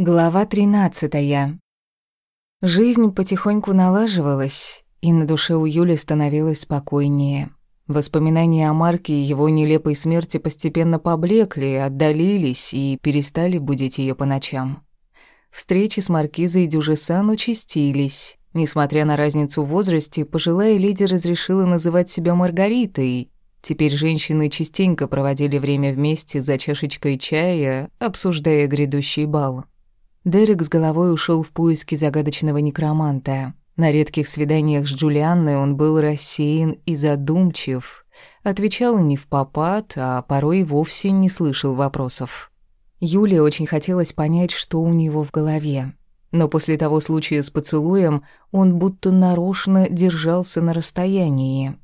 Глава 13. Жизнь потихоньку налаживалась, и на душе у Юли становилось спокойнее. Воспоминания о Марке и его нелепой смерти постепенно поблекли, отдалились и перестали будить ее по ночам. Встречи с Маркизой Дюжесан участились. Несмотря на разницу в возрасте, пожилая леди разрешила называть себя Маргаритой, Теперь женщины частенько проводили время вместе за чашечкой чая, обсуждая грядущий бал. Дерек с головой ушел в поиски загадочного некроманта. На редких свиданиях с Джулианной он был рассеян и задумчив, отвечал не в попад, а порой вовсе не слышал вопросов. Юле очень хотелось понять, что у него в голове. Но после того случая с поцелуем он будто нарочно держался на расстоянии.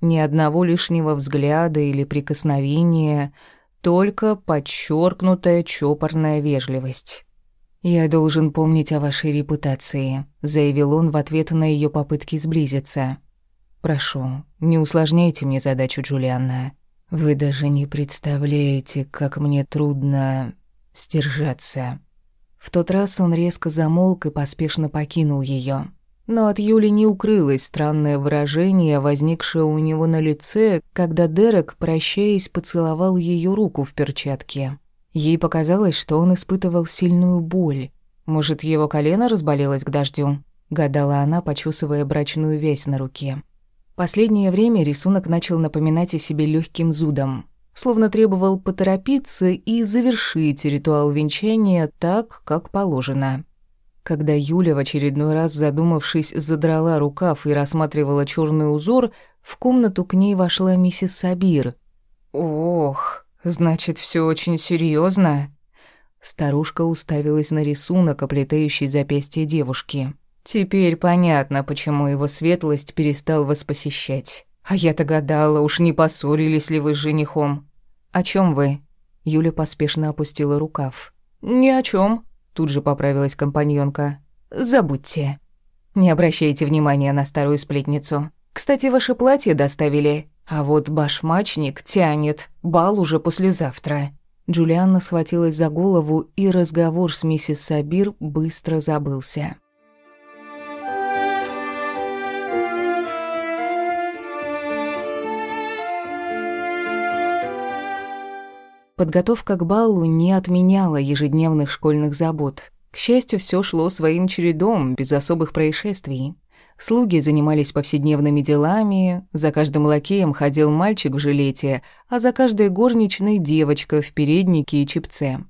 Ни одного лишнего взгляда или прикосновения, только подчеркнутая чопорная вежливость. «Я должен помнить о вашей репутации», — заявил он в ответ на ее попытки сблизиться. «Прошу, не усложняйте мне задачу, Джулианна. Вы даже не представляете, как мне трудно сдержаться». В тот раз он резко замолк и поспешно покинул ее. Но от Юли не укрылось странное выражение, возникшее у него на лице, когда Дерек, прощаясь, поцеловал ее руку в перчатке. Ей показалось, что он испытывал сильную боль. Может, его колено разболелось к дождю? Гадала она, почувствуя брачную вязь на руке. Последнее время рисунок начал напоминать о себе легким зудом, словно требовал поторопиться и завершить ритуал венчания так, как положено. Когда Юля в очередной раз, задумавшись, задрала рукав и рассматривала черный узор, в комнату к ней вошла миссис Сабир. «Ох, значит, все очень серьезно. Старушка уставилась на рисунок, оплетающий запястье девушки. Теперь понятно, почему его светлость перестал вас посещать. А я-то гадала, уж не поссорились ли вы с женихом. О чем вы? Юля поспешно опустила рукав. Ни о чем. Тут же поправилась компаньонка. «Забудьте. Не обращайте внимания на старую сплетницу. Кстати, ваше платье доставили, а вот башмачник тянет. Бал уже послезавтра». Джулианна схватилась за голову, и разговор с миссис Сабир быстро забылся. Подготовка к балу не отменяла ежедневных школьных забот. К счастью, все шло своим чередом, без особых происшествий. Слуги занимались повседневными делами, за каждым лакеем ходил мальчик в жилете, а за каждой горничной девочка в переднике и чепце.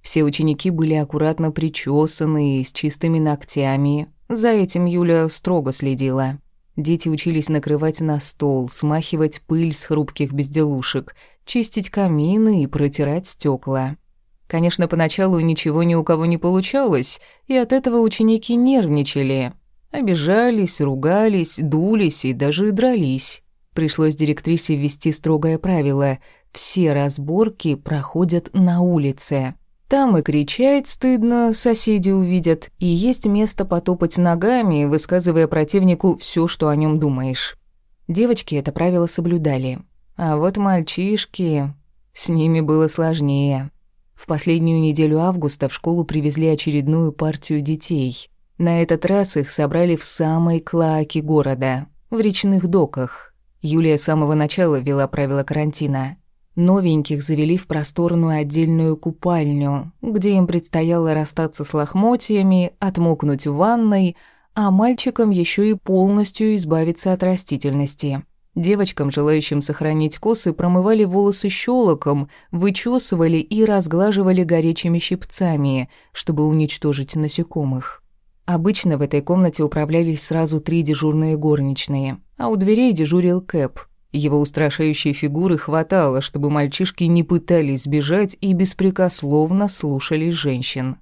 Все ученики были аккуратно причесаны и с чистыми ногтями. За этим Юля строго следила. Дети учились накрывать на стол, смахивать пыль с хрупких безделушек, чистить камины и протирать стекла. Конечно, поначалу ничего ни у кого не получалось, и от этого ученики нервничали. Обижались, ругались, дулись и даже дрались. Пришлось директрисе ввести строгое правило – все разборки проходят на улице. Там и кричать стыдно, соседи увидят, и есть место потопать ногами, высказывая противнику все, что о нем думаешь. Девочки это правило соблюдали. А вот мальчишки... С ними было сложнее. В последнюю неделю августа в школу привезли очередную партию детей. На этот раз их собрали в самой клаке города, в речных доках. Юлия с самого начала ввела правила карантина. Новеньких завели в просторную отдельную купальню, где им предстояло расстаться с лохмотьями, отмокнуть в ванной, а мальчикам еще и полностью избавиться от растительности. Девочкам, желающим сохранить косы, промывали волосы щелоком, вычесывали и разглаживали горячими щипцами, чтобы уничтожить насекомых. Обычно в этой комнате управлялись сразу три дежурные горничные, а у дверей дежурил Кэп – его устрашающей фигуры хватало, чтобы мальчишки не пытались сбежать и беспрекословно слушали женщин.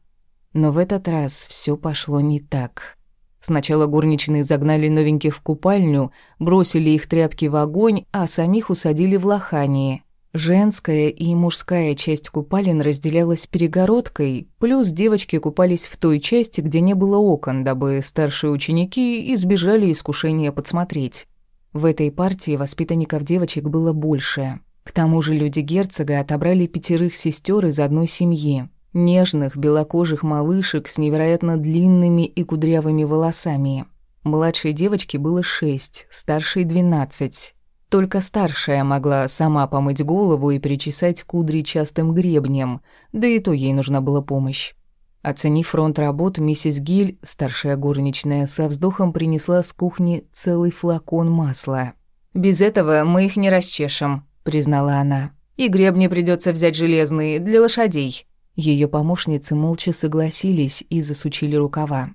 Но в этот раз все пошло не так. Сначала горничные загнали новеньких в купальню, бросили их тряпки в огонь, а самих усадили в лохание. Женская и мужская часть купалин разделялась перегородкой, плюс девочки купались в той части, где не было окон, дабы старшие ученики избежали искушения подсмотреть. В этой партии воспитанников девочек было больше. К тому же люди герцога отобрали пятерых сестер из одной семьи. Нежных, белокожих малышек с невероятно длинными и кудрявыми волосами. Младшей девочке было шесть, старшей двенадцать. Только старшая могла сама помыть голову и причесать кудри частым гребнем, да и то ей нужна была помощь. Оценив фронт работ, миссис Гиль, старшая горничная, со вздохом принесла с кухни целый флакон масла. «Без этого мы их не расчешем», — признала она. «И гребни придется взять железные, для лошадей». Ее помощницы молча согласились и засучили рукава.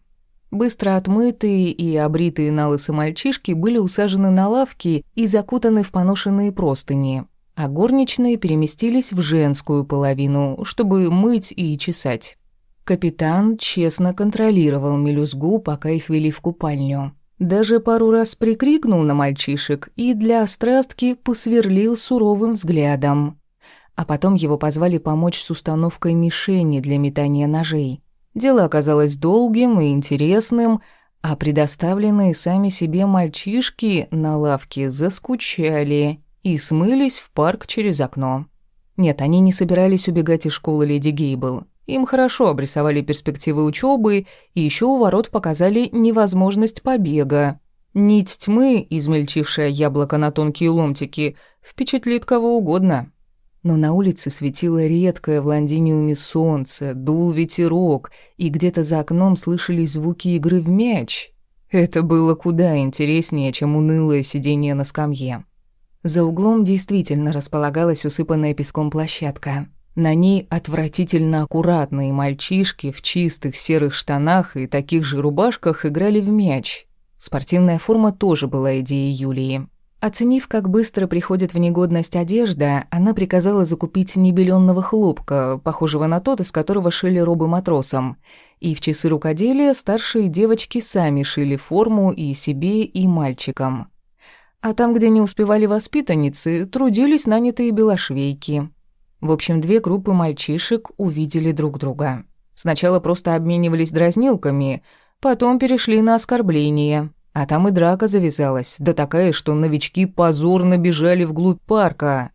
Быстро отмытые и обритые на лысо мальчишки были усажены на лавки и закутаны в поношенные простыни, а горничные переместились в женскую половину, чтобы мыть и чесать. Капитан честно контролировал мелюзгу, пока их вели в купальню. Даже пару раз прикрикнул на мальчишек и для острастки посверлил суровым взглядом. А потом его позвали помочь с установкой мишени для метания ножей. Дело оказалось долгим и интересным, а предоставленные сами себе мальчишки на лавке заскучали и смылись в парк через окно. Нет, они не собирались убегать из школы Леди Гейбл. Им хорошо обрисовали перспективы учебы и еще у ворот показали невозможность побега. Нить тьмы, измельчившая яблоко на тонкие ломтики, впечатлит кого угодно. Но на улице светило редкое в Лондиниуме солнце, дул ветерок, и где-то за окном слышались звуки игры в мяч. Это было куда интереснее, чем унылое сидение на скамье. За углом действительно располагалась усыпанная песком площадка. На ней отвратительно аккуратные мальчишки в чистых серых штанах и таких же рубашках играли в мяч. Спортивная форма тоже была идеей Юлии. Оценив, как быстро приходит в негодность одежда, она приказала закупить небеленного хлопка, похожего на тот, из которого шили робы матросам. И в часы рукоделия старшие девочки сами шили форму и себе, и мальчикам. А там, где не успевали воспитанницы, трудились нанятые белошвейки. В общем, две группы мальчишек увидели друг друга. Сначала просто обменивались дразнилками, потом перешли на оскорбления. А там и драка завязалась, да такая, что новички позорно бежали вглубь парка.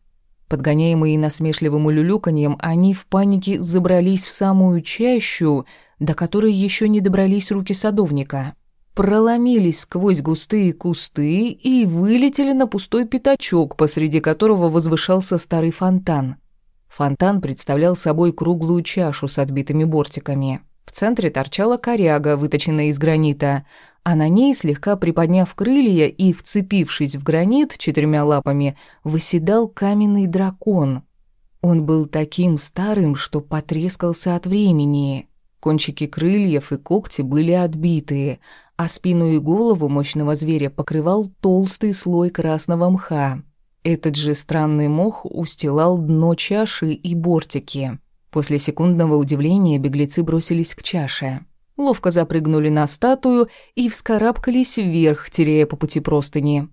Подгоняемые насмешливым улюлюканьем, они в панике забрались в самую чащу, до которой еще не добрались руки садовника. Проломились сквозь густые кусты и вылетели на пустой пятачок, посреди которого возвышался старый фонтан. Фонтан представлял собой круглую чашу с отбитыми бортиками. В центре торчала коряга, выточенная из гранита, а на ней, слегка приподняв крылья и вцепившись в гранит четырьмя лапами, выседал каменный дракон. Он был таким старым, что потрескался от времени. Кончики крыльев и когти были отбитые, а спину и голову мощного зверя покрывал толстый слой красного мха. Этот же странный мох устилал дно чаши и бортики. После секундного удивления беглецы бросились к чаше. Ловко запрыгнули на статую и вскарабкались вверх, теряя по пути простыни.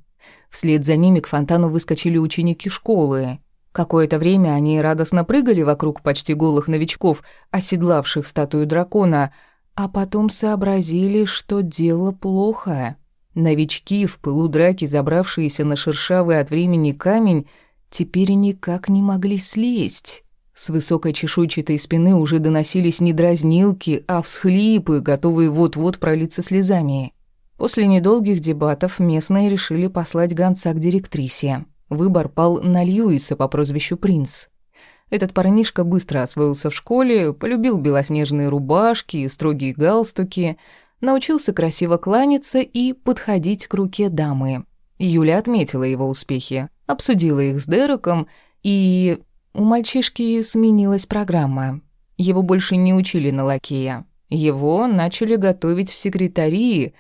Вслед за ними к фонтану выскочили ученики школы. Какое-то время они радостно прыгали вокруг почти голых новичков, оседлавших статую дракона, а потом сообразили, что дело плохо. Новички, в пылу драки забравшиеся на шершавый от времени камень, теперь никак не могли слезть. С высокой чешуйчатой спины уже доносились не дразнилки, а всхлипы, готовые вот-вот пролиться слезами. После недолгих дебатов местные решили послать гонца к директрисе. Выбор пал на Льюиса по прозвищу Принц. Этот парнишка быстро освоился в школе, полюбил белоснежные рубашки и строгие галстуки – научился красиво кланяться и подходить к руке дамы. Юля отметила его успехи, обсудила их с Дереком, и у мальчишки сменилась программа. Его больше не учили на лакея. Его начали готовить в секретарии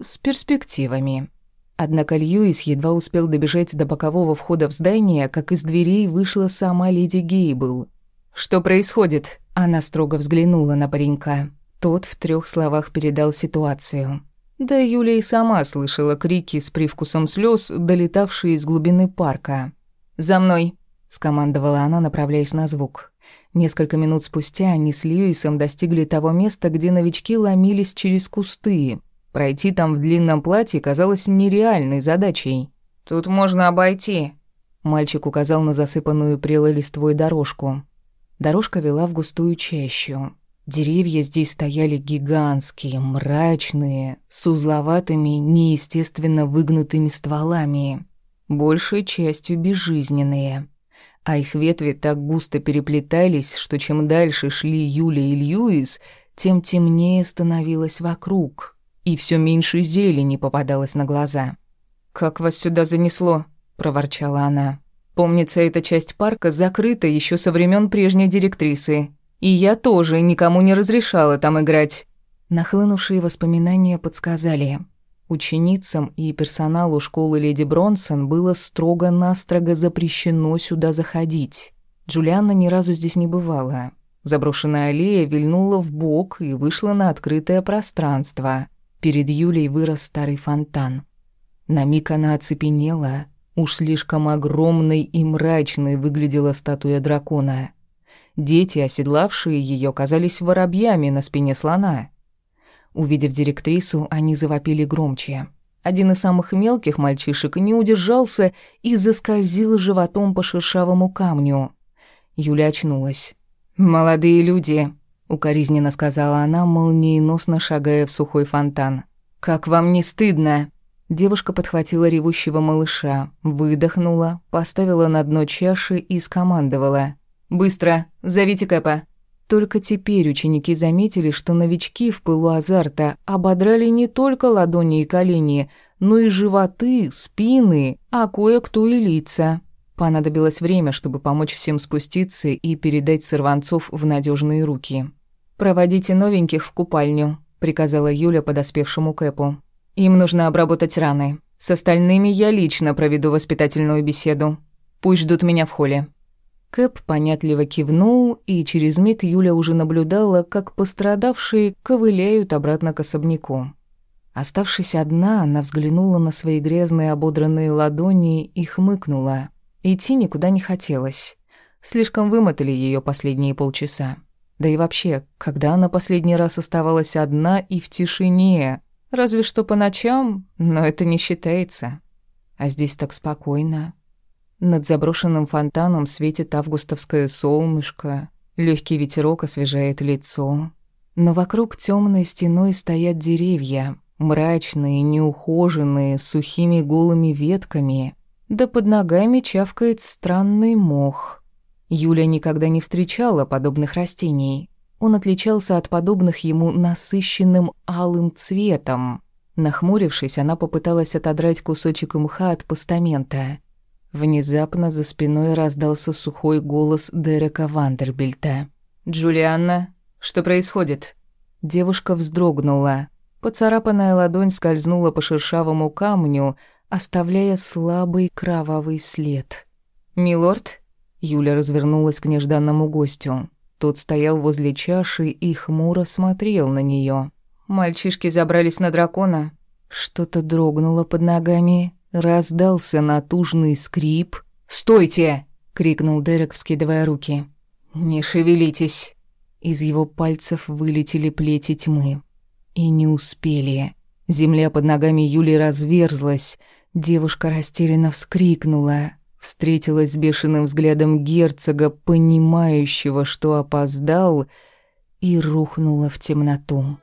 с перспективами. Однако Льюис едва успел добежать до бокового входа в здание, как из дверей вышла сама леди Гейбл. «Что происходит?» Она строго взглянула на паренька. Тот в трех словах передал ситуацию. Да Юля и сама слышала крики с привкусом слез, долетавшие из глубины парка. «За мной!» – скомандовала она, направляясь на звук. Несколько минут спустя они с Льюисом достигли того места, где новички ломились через кусты. Пройти там в длинном платье казалось нереальной задачей. «Тут можно обойти», – мальчик указал на засыпанную прелой листвой дорожку. Дорожка вела в густую чащу. Деревья здесь стояли гигантские, мрачные, с узловатыми, неестественно выгнутыми стволами, большей частью безжизненные. А их ветви так густо переплетались, что чем дальше шли Юля и Льюис, тем темнее становилось вокруг, и все меньше зелени попадалось на глаза. «Как вас сюда занесло?» – проворчала она. Помнится, эта часть парка закрыта еще со времен прежней директрисы. И я тоже никому не разрешала там играть. Нахлынувшие воспоминания подсказали. Ученицам и персоналу школы Леди Бронсон было строго-настрого запрещено сюда заходить. Джулианна ни разу здесь не бывала. Заброшенная аллея вильнула в бок и вышла на открытое пространство. Перед Юлей вырос старый фонтан. На миг она оцепенела, Уж слишком огромной и мрачной выглядела статуя дракона. Дети, оседлавшие ее, казались воробьями на спине слона. Увидев директрису, они завопили громче. Один из самых мелких мальчишек не удержался и заскользил животом по шершавому камню. Юля очнулась. «Молодые люди», — укоризненно сказала она, молниеносно шагая в сухой фонтан. «Как вам не стыдно?» Девушка подхватила ревущего малыша, выдохнула, поставила на дно чаши и скомандовала. «Быстро! Зовите Кэпа!» Только теперь ученики заметили, что новички в пылу азарта ободрали не только ладони и колени, но и животы, спины, а кое-кто и лица. Понадобилось время, чтобы помочь всем спуститься и передать сорванцов в надежные руки. «Проводите новеньких в купальню», — приказала Юля подоспевшему Кэпу. Им нужно обработать раны. С остальными я лично проведу воспитательную беседу. Пусть ждут меня в холле». Кэп понятливо кивнул, и через миг Юля уже наблюдала, как пострадавшие ковыляют обратно к особняку. Оставшись одна, она взглянула на свои грязные ободранные ладони и хмыкнула. Идти никуда не хотелось. Слишком вымотали ее последние полчаса. Да и вообще, когда она последний раз оставалась одна и в тишине, Разве что по ночам, но это не считается. А здесь так спокойно. Над заброшенным фонтаном светит августовское солнышко, легкий ветерок освежает лицо. Но вокруг темной стеной стоят деревья, мрачные, неухоженные, с сухими голыми ветками, да под ногами чавкает странный мох. Юля никогда не встречала подобных растений. Он отличался от подобных ему насыщенным алым цветом. Нахмурившись, она попыталась отодрать кусочек мха от постамента. Внезапно за спиной раздался сухой голос Дерека Вандербильта. «Джулианна, что происходит?» Девушка вздрогнула. Поцарапанная ладонь скользнула по шершавому камню, оставляя слабый кровавый след. «Милорд?» Юля развернулась к нежданному гостю. Тот стоял возле чаши и хмуро смотрел на нее. Мальчишки забрались на дракона. Что-то дрогнуло под ногами, раздался натужный скрип. «Стойте!» — крикнул Дерек, вскидывая руки. «Не шевелитесь!» Из его пальцев вылетели плети тьмы. И не успели. Земля под ногами Юли разверзлась. Девушка растерянно вскрикнула встретилась с бешеным взглядом герцога, понимающего, что опоздал, и рухнула в темноту.